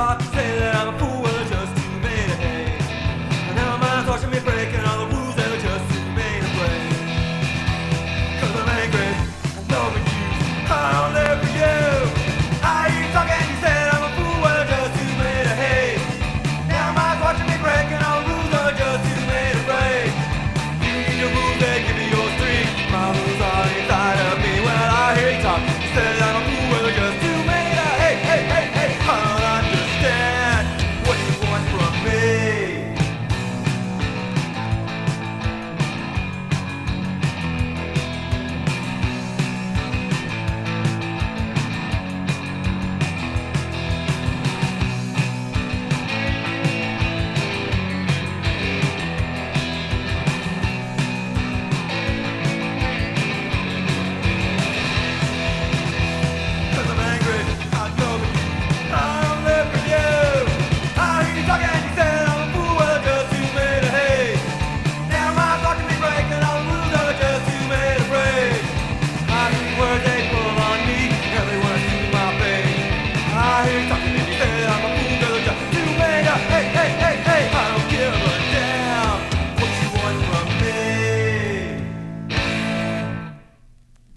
cocktail that I'm a fool.